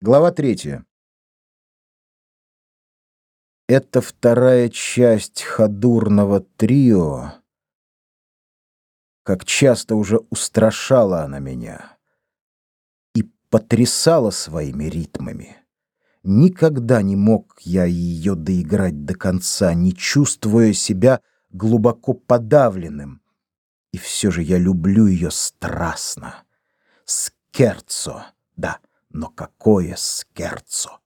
Глава третья. Это вторая часть ходурного трио. Как часто уже устрашала она меня и потрясала своими ритмами. Никогда не мог я ее доиграть до конца, не чувствуя себя глубоко подавленным. И все же я люблю ее страстно. Скерцо, да но какое скерцо!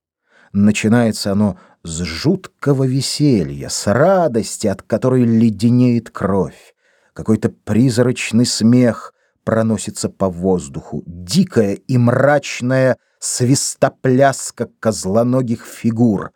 Начинается оно с жуткого веселья, с радости, от которой леденеет кровь. Какой-то призрачный смех проносится по воздуху, дикая и мрачная свистопляска козлоногих фигур.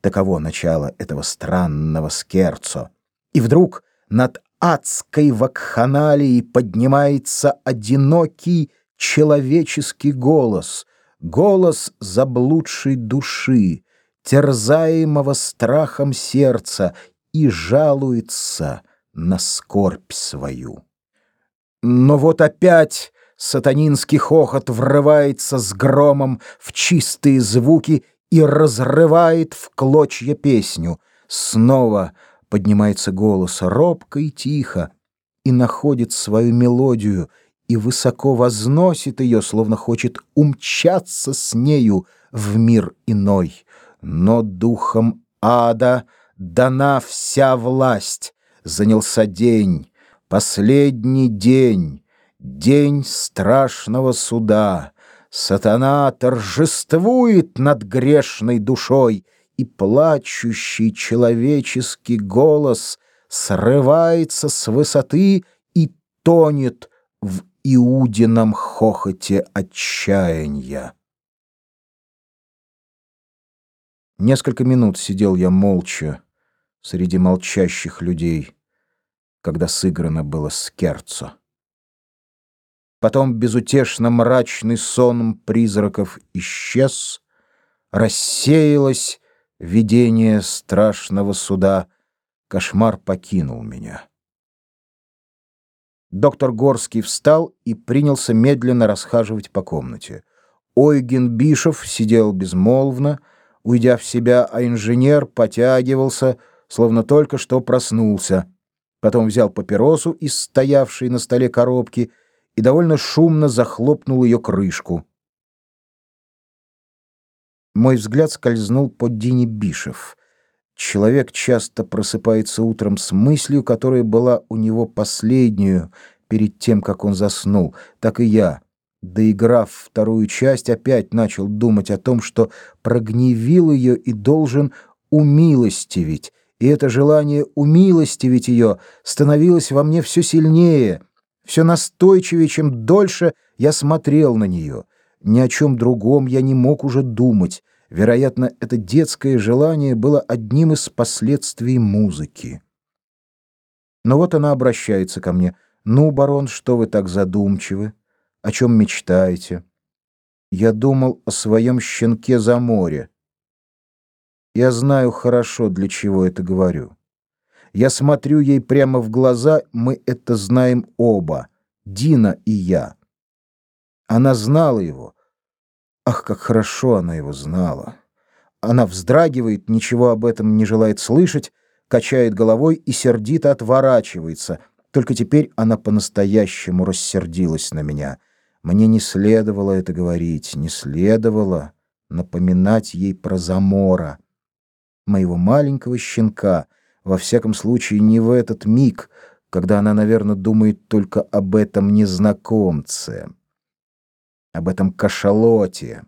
Таково начало этого странного скерцо. И вдруг над адской вакханалией поднимается одинокий человеческий голос — голос заблудшей души, терзаемого страхом сердца, и жалуется на скорбь свою. Но вот опять сатанинский хохот врывается с громом в чистые звуки и разрывает в клочья песню. Снова поднимается голос робко и тихо и находит свою мелодию — и высоко возносит ее, словно хочет умчаться с нею в мир иной. Но духом ада дана вся власть. Занялся день, последний день, день страшного суда. Сатана торжествует над грешной душой, и плачущий человеческий голос срывается с высоты и тонет в Иудином хохоте отчаяния. Несколько минут сидел я молча среди молчащих людей, когда сыграно было скерцо. Потом безутешно мрачный сон призраков исчез, рассеялось видение страшного суда, кошмар покинул меня. Доктор Горский встал и принялся медленно расхаживать по комнате. Ойген Бишев сидел безмолвно, уйдя в себя, а инженер потягивался, словно только что проснулся. Потом взял папиросу из стоявшей на столе коробки и довольно шумно захлопнул ее крышку. Мой взгляд скользнул под Дини Бишев. Человек часто просыпается утром с мыслью, которая была у него последнюю перед тем, как он заснул. Так и я, доиграв вторую часть, опять начал думать о том, что прогневил ее и должен умилостивить. И это желание умилостивить ее становилось во мне все сильнее, все настойчивее, чем дольше я смотрел на нее. Ни о чем другом я не мог уже думать. Вероятно, это детское желание было одним из последствий музыки. Но вот она обращается ко мне. «Ну, барон, что вы так задумчивы? О чем мечтаете?» Я думал о своем щенке за море. Я знаю хорошо, для чего это говорю. Я смотрю ей прямо в глаза, мы это знаем оба, Дина и я. Она знала его, Ах, как хорошо она его знала! Она вздрагивает, ничего об этом не желает слышать, качает головой и сердито отворачивается. Только теперь она по-настоящему рассердилась на меня. Мне не следовало это говорить, не следовало напоминать ей про Замора, моего маленького щенка, во всяком случае не в этот миг, когда она, наверное, думает только об этом незнакомце об этом кашалоте.